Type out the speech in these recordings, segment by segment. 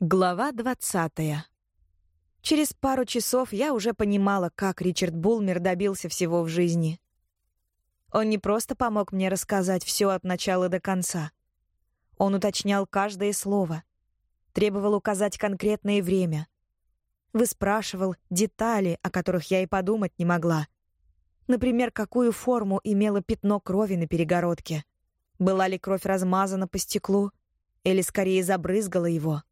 Глава двадцатая. Через пару часов я уже понимала, как Ричард Булмер добился всего в жизни. Он не просто помог мне рассказать все от начала до конца. Он уточнял каждое слово, требовал указать конкретное время, выспрашивал детали, о которых я и подумать не могла. Например, какую форму имело пятно крови на перегородке. Была ли кровь размазана по стеклу или скорее забрызгала его —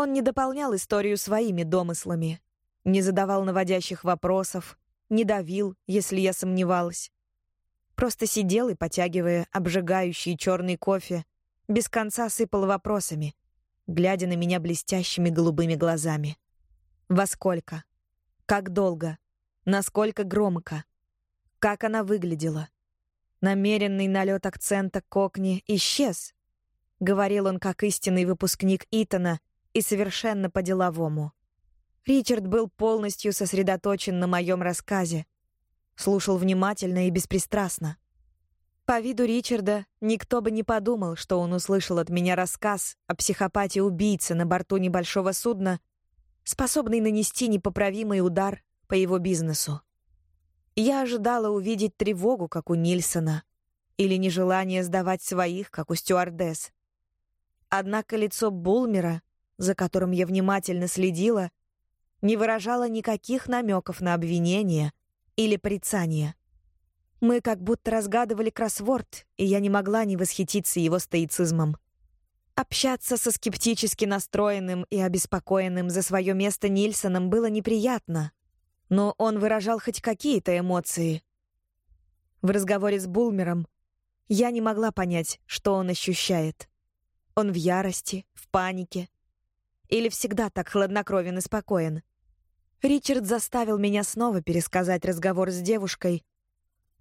он не дополнял историю своими домыслами, не задавал наводящих вопросов, не давил, если я сомневалась. Просто сидел и, потягивая обжигающий черный кофе, без конца сыпал вопросами, глядя на меня блестящими голубыми глазами. Во сколько? Как долго? Насколько громко? Как она выглядела? Намеренный налет акцента кокни исчез. Говорил он как истинный выпускник Итона и совершенно по-деловому. Ричард был полностью сосредоточен на моем рассказе. Слушал внимательно и беспристрастно. По виду Ричарда никто бы не подумал, что он услышал от меня рассказ о психопате-убийце на борту небольшого судна, способный нанести непоправимый удар по его бизнесу. Я ожидала увидеть тревогу, как у Нильсона, или нежелание сдавать своих, как у стюардесс. Однако лицо Булмера за которым я внимательно следила, не выражала никаких намеков на обвинение или порицание. Мы как будто разгадывали кроссворд, и я не могла не восхититься его стоицизмом. Общаться со скептически настроенным и обеспокоенным за свое место Нильсоном было неприятно, но он выражал хоть какие-то эмоции. В разговоре с Булмером я не могла понять, что он ощущает. Он в ярости, в панике, или всегда так хладнокровен и спокоен? Ричард заставил меня снова пересказать разговор с девушкой,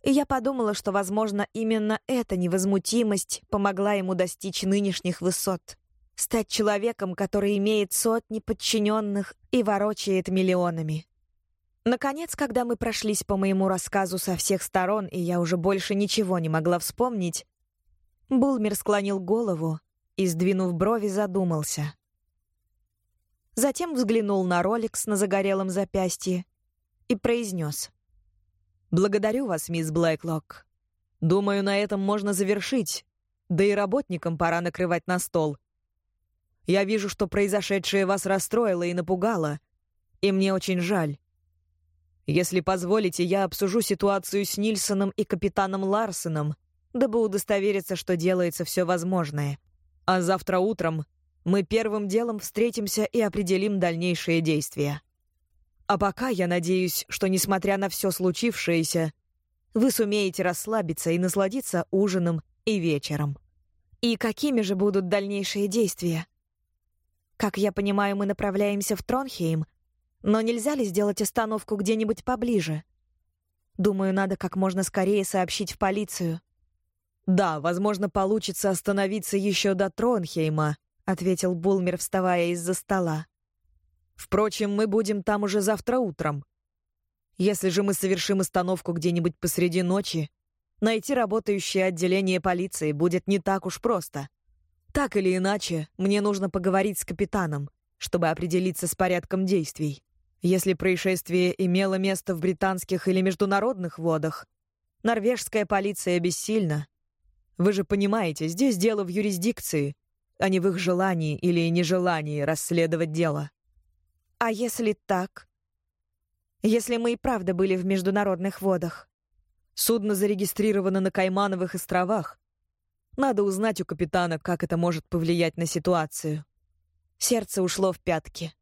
и я подумала, что, возможно, именно эта невозмутимость помогла ему достичь нынешних высот. Стать человеком, который имеет сотни подчиненных и ворочает миллионами. Наконец, когда мы прошлись по моему рассказу со всех сторон, и я уже больше ничего не могла вспомнить, Булмер склонил голову и, сдвинув брови, задумался. Затем взглянул на Ролекс на загорелом запястье и произнес. «Благодарю вас, мисс Блэклок. Думаю, на этом можно завершить, да и работникам пора накрывать на стол. Я вижу, что произошедшее вас расстроило и напугало, и мне очень жаль. Если позволите, я обсужу ситуацию с Нильсоном и капитаном Ларсеном, дабы удостовериться, что делается все возможное. А завтра утром мы первым делом встретимся и определим дальнейшие действия. А пока я надеюсь, что, несмотря на все случившееся, вы сумеете расслабиться и насладиться ужином и вечером. И какими же будут дальнейшие действия? Как я понимаю, мы направляемся в Тронхейм, но нельзя ли сделать остановку где-нибудь поближе? Думаю, надо как можно скорее сообщить в полицию. Да, возможно, получится остановиться еще до Тронхейма, ответил Булмер, вставая из-за стола. Впрочем, мы будем там уже завтра утром. Если же мы совершим остановку где-нибудь посреди ночи, найти работающее отделение полиции будет не так уж просто. Так или иначе, мне нужно поговорить с капитаном, чтобы определиться с порядком действий. Если происшествие имело место в британских или международных водах, норвежская полиция бессильна. Вы же понимаете, здесь дело в юрисдикции, а не в их желании или нежелании расследовать дело. А если так? Если мы и правда были в международных водах? Судно зарегистрировано на Каймановых островах. Надо узнать у капитана, как это может повлиять на ситуацию. Сердце ушло в пятки.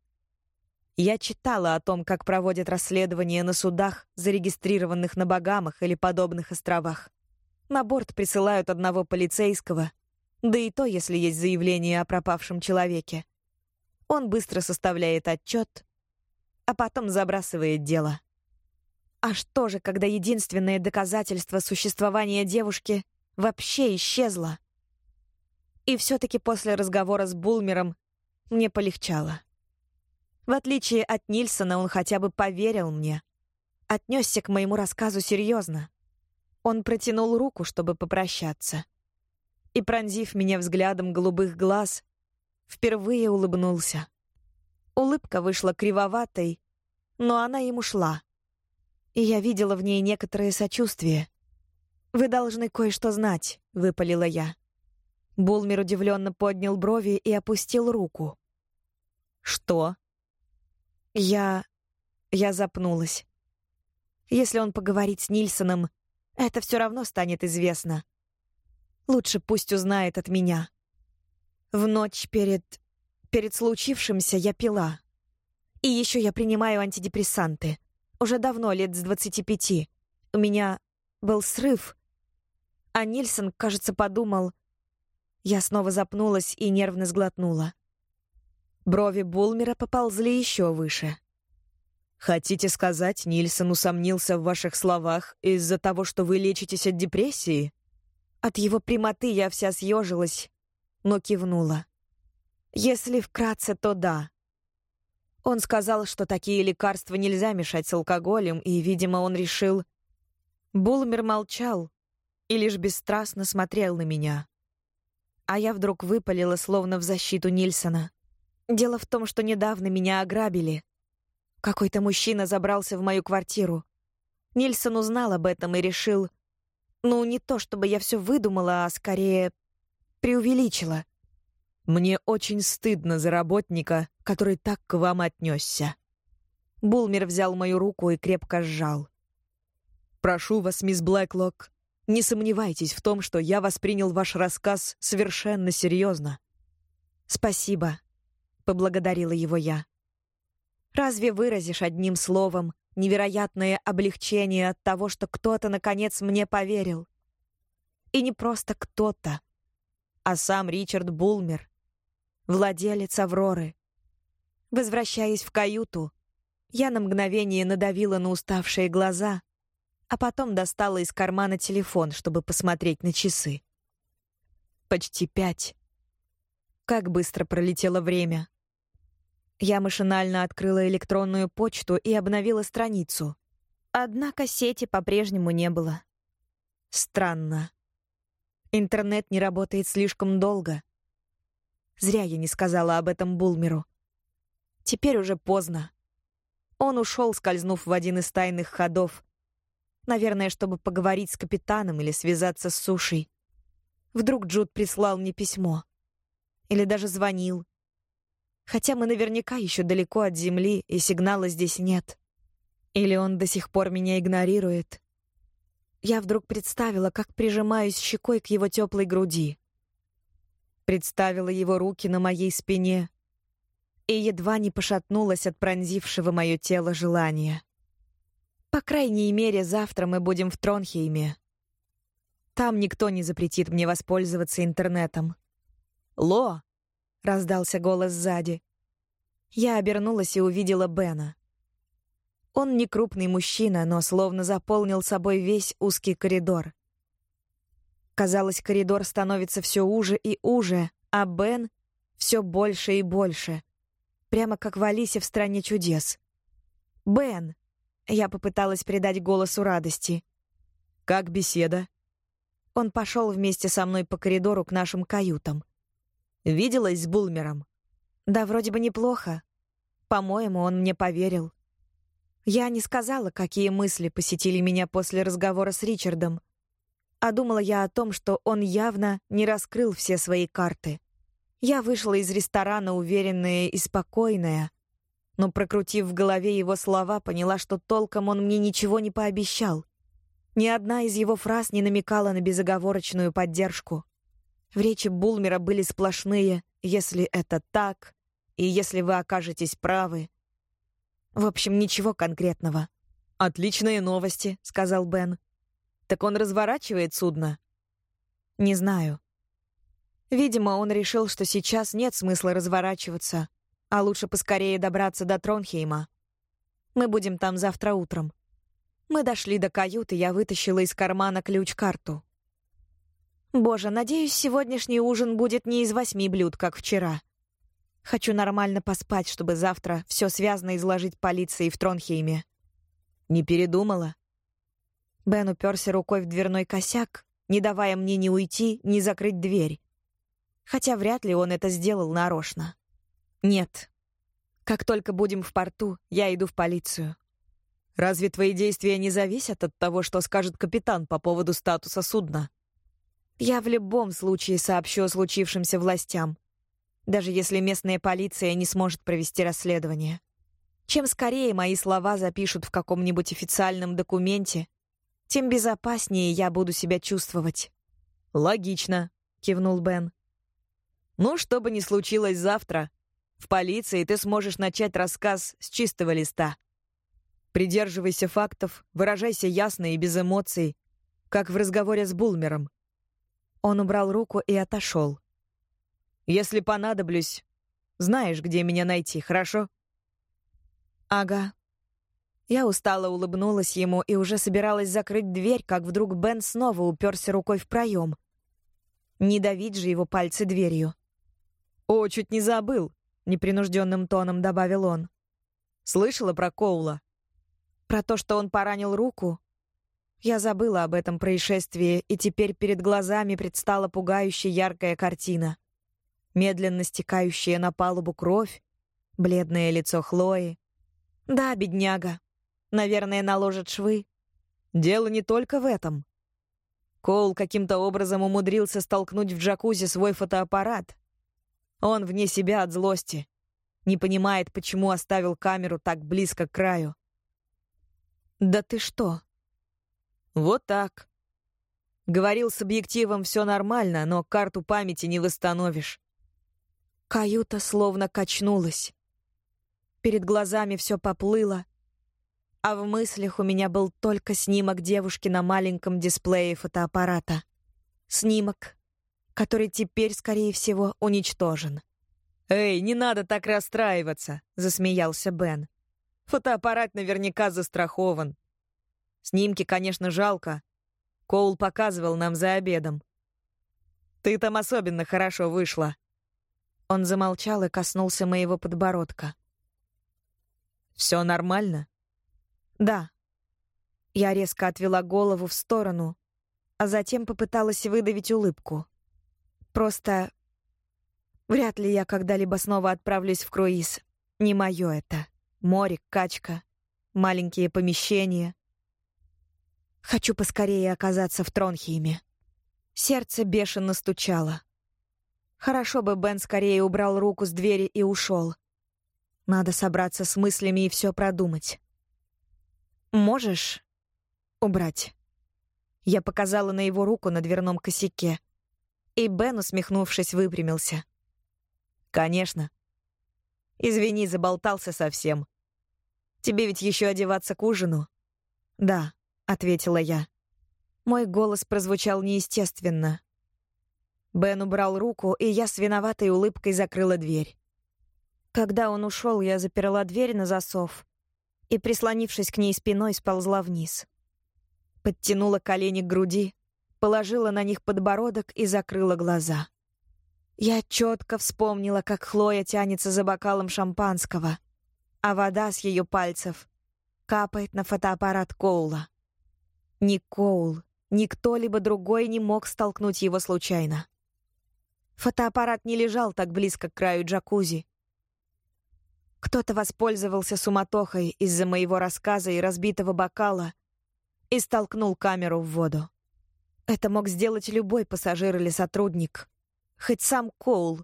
Я читала о том, как проводят расследования на судах, зарегистрированных на Багамах или подобных островах. На борт присылают одного полицейского, да и то, если есть заявление о пропавшем человеке. Он быстро составляет отчет, а потом забрасывает дело. А что же, когда единственное доказательство существования девушки вообще исчезло? И все-таки после разговора с Булмером мне полегчало. В отличие от Нильсона, он хотя бы поверил мне. Отнесся к моему рассказу серьезно. Он протянул руку, чтобы попрощаться — и, пронзив меня взглядом голубых глаз, впервые улыбнулся. Улыбка вышла кривоватой, но она ему шла. И я видела в ней некоторое сочувствие. «Вы должны кое-что знать», — выпалила я. Булмер удивленно поднял брови и опустил руку. «Что?» Я... я запнулась. Если он поговорит с Нильсоном, это все равно станет известно. Лучше пусть узнает от меня. В ночь перед... перед случившимся я пила. И еще я принимаю антидепрессанты. Уже давно, лет с 25. У меня был срыв. А Нильсон, кажется, подумал... Я снова запнулась и нервно сглотнула. Брови Булмера поползли еще выше. «Хотите сказать, Нильсон усомнился в ваших словах из-за того, что вы лечитесь от депрессии?» От его прямоты я вся съежилась, но кивнула. Если вкратце, то да. Он сказал, что такие лекарства нельзя мешать с алкоголем, и, видимо, он решил... Булмер молчал и лишь бесстрастно смотрел на меня. А я вдруг выпалила, словно в защиту Нильсона. Дело в том, что недавно меня ограбили. Какой-то мужчина забрался в мою квартиру. Нильсон узнал об этом и решил... Ну, не то чтобы я все выдумала, а скорее преувеличила. Мне очень стыдно за работника, который так к вам отнесся. Булмер взял мою руку и крепко сжал. «Прошу вас, мисс Блэклок, не сомневайтесь в том, что я воспринял ваш рассказ совершенно серьезно». «Спасибо», — поблагодарила его я. «Разве выразишь одним словом невероятное облегчение от того, что кто-то, наконец, мне поверил? И не просто кто-то, а сам Ричард Булмер, владелец «Авроры». Возвращаясь в каюту, я на мгновение надавила на уставшие глаза, а потом достала из кармана телефон, чтобы посмотреть на часы. Почти пять. Как быстро пролетело время. Я машинально открыла электронную почту и обновила страницу. Однако сети по-прежнему не было. Странно. Интернет не работает слишком долго. Зря я не сказала об этом Булмеру. Теперь уже поздно. Он ушел, скользнув в один из тайных ходов. Наверное, чтобы поговорить с капитаном или связаться с сушей. Вдруг Джуд прислал мне письмо. Или даже звонил. Хотя мы наверняка еще далеко от Земли, и сигнала здесь нет. Или он до сих пор меня игнорирует. Я вдруг представила, как прижимаюсь щекой к его теплой груди представила его руки на моей спине и едва не пошатнулась от пронзившего мое тело желания. По крайней мере, завтра мы будем в Тронхейме. Там никто не запретит мне воспользоваться интернетом. «Ло!» — раздался голос сзади. Я обернулась и увидела Бена. Он не крупный мужчина, но словно заполнил собой весь узкий коридор. Казалось, коридор становится все уже и уже, а Бен — все больше и больше. Прямо как в Алисе в «Стране чудес». «Бен!» — я попыталась придать голосу радости. «Как беседа?» Он пошел вместе со мной по коридору к нашим каютам. «Виделась с Булмером?» «Да, вроде бы неплохо. По-моему, он мне поверил». Я не сказала, какие мысли посетили меня после разговора с Ричардом, а думала я о том, что он явно не раскрыл все свои карты. Я вышла из ресторана уверенная и спокойная, но, прокрутив в голове его слова, поняла, что толком он мне ничего не пообещал. Ни одна из его фраз не намекала на безоговорочную поддержку. В речи Булмера были сплошные «если это так» и «если вы окажетесь правы». В общем, ничего конкретного. «Отличные новости», — сказал Бен. Так он разворачивает судно? Не знаю. Видимо, он решил, что сейчас нет смысла разворачиваться, а лучше поскорее добраться до Тронхейма. Мы будем там завтра утром. Мы дошли до каюты, я вытащила из кармана ключ-карту. Боже, надеюсь, сегодняшний ужин будет не из восьми блюд, как вчера. Хочу нормально поспать, чтобы завтра все связано изложить полиции в Тронхейме. Не передумала? Бен уперся рукой в дверной косяк, не давая мне ни уйти, ни закрыть дверь. Хотя вряд ли он это сделал нарочно. Нет. Как только будем в порту, я иду в полицию. Разве твои действия не зависят от того, что скажет капитан по поводу статуса судна? Я в любом случае сообщу о случившемся властям, даже если местная полиция не сможет провести расследование. Чем скорее мои слова запишут в каком-нибудь официальном документе, тем безопаснее я буду себя чувствовать. «Логично», — кивнул Бен. «Ну, что бы ни случилось завтра, в полиции ты сможешь начать рассказ с чистого листа. Придерживайся фактов, выражайся ясно и без эмоций, как в разговоре с Булмером. Он убрал руку и отошел. «Если понадоблюсь, знаешь, где меня найти, хорошо?» «Ага». Я устало улыбнулась ему и уже собиралась закрыть дверь, как вдруг Бен снова уперся рукой в проем. Не давить же его пальцы дверью. «О, чуть не забыл», — непринужденным тоном добавил он. «Слышала про Коула?» «Про то, что он поранил руку?» Я забыла об этом происшествии, и теперь перед глазами предстала пугающая яркая картина. Медленно стекающая на палубу кровь, бледное лицо Хлои. Да, бедняга. Наверное, наложат швы. Дело не только в этом. Коул каким-то образом умудрился столкнуть в джакузи свой фотоаппарат. Он вне себя от злости. Не понимает, почему оставил камеру так близко к краю. «Да ты что?» Вот так. Говорил с объективом все нормально, но карту памяти не восстановишь. Каюта словно качнулась. Перед глазами все поплыло, а в мыслях у меня был только снимок девушки на маленьком дисплее фотоаппарата. Снимок, который теперь, скорее всего, уничтожен. «Эй, не надо так расстраиваться», — засмеялся Бен. «Фотоаппарат наверняка застрахован. Снимки, конечно, жалко. Коул показывал нам за обедом. Ты там особенно хорошо вышла. Он замолчал и коснулся моего подбородка. Все нормально? Да. Я резко отвела голову в сторону, а затем попыталась выдавить улыбку. Просто вряд ли я когда-либо снова отправлюсь в круиз. Не мое это. Море, качка, маленькие помещения. Хочу поскорее оказаться в Тронхейме. Сердце бешено стучало. Хорошо бы Бен скорее убрал руку с двери и ушел. Надо собраться с мыслями и все продумать. «Можешь убрать?» Я показала на его руку на дверном косяке. И Бен, усмехнувшись, выпрямился. «Конечно. Извини, заболтался совсем. Тебе ведь еще одеваться к ужину?» «Да», ответила я. Мой голос прозвучал неестественно. Бен убрал руку, и я с виноватой улыбкой закрыла дверь. Когда он ушел, я заперла дверь на засов и, прислонившись к ней спиной, сползла вниз. Подтянула колени к груди, положила на них подбородок и закрыла глаза. Я четко вспомнила, как Хлоя тянется за бокалом шампанского, а вода с ее пальцев капает на фотоаппарат Коула. Ни Коул, ни кто-либо другой не мог столкнуть его случайно. Фотоаппарат не лежал так близко к краю джакузи. Кто-то воспользовался суматохой из-за моего рассказа и разбитого бокала и столкнул камеру в воду. Это мог сделать любой пассажир или сотрудник, хоть сам Коул.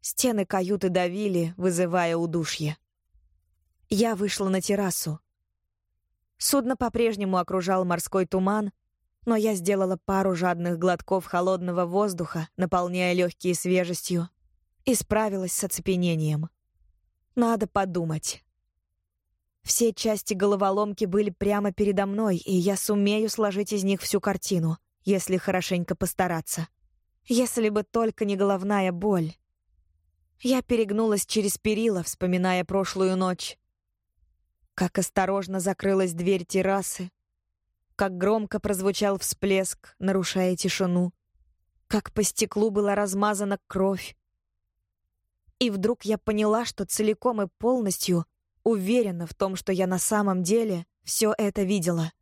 Стены каюты давили, вызывая удушье. Я вышла на террасу. Судно по-прежнему окружал морской туман, но я сделала пару жадных глотков холодного воздуха, наполняя легкие свежестью, и справилась с оцепенением. Надо подумать. Все части головоломки были прямо передо мной, и я сумею сложить из них всю картину, если хорошенько постараться. Если бы только не головная боль. Я перегнулась через перила, вспоминая прошлую ночь, как осторожно закрылась дверь террасы, как громко прозвучал всплеск, нарушая тишину, как по стеклу была размазана кровь. И вдруг я поняла, что целиком и полностью уверена в том, что я на самом деле все это видела.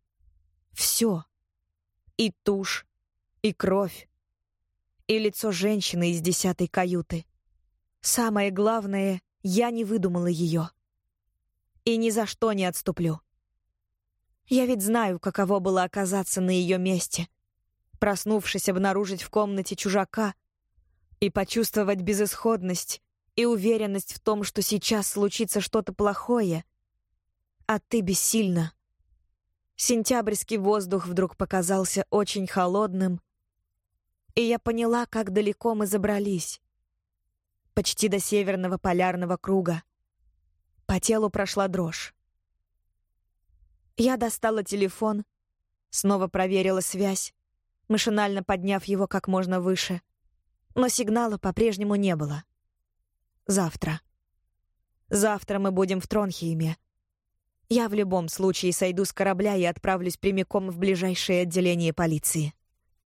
Все. И тушь, и кровь, и лицо женщины из десятой каюты. Самое главное, я не выдумала ее. И ни за что не отступлю. Я ведь знаю, каково было оказаться на ее месте. Проснувшись, обнаружить в комнате чужака и почувствовать безысходность и уверенность в том, что сейчас случится что-то плохое, а ты бессильна. Сентябрьский воздух вдруг показался очень холодным, и я поняла, как далеко мы забрались. Почти до северного полярного круга. По телу прошла дрожь. Я достала телефон, снова проверила связь, машинально подняв его как можно выше. Но сигнала по-прежнему не было. Завтра. Завтра мы будем в Тронхейме. Я в любом случае сойду с корабля и отправлюсь прямиком в ближайшее отделение полиции.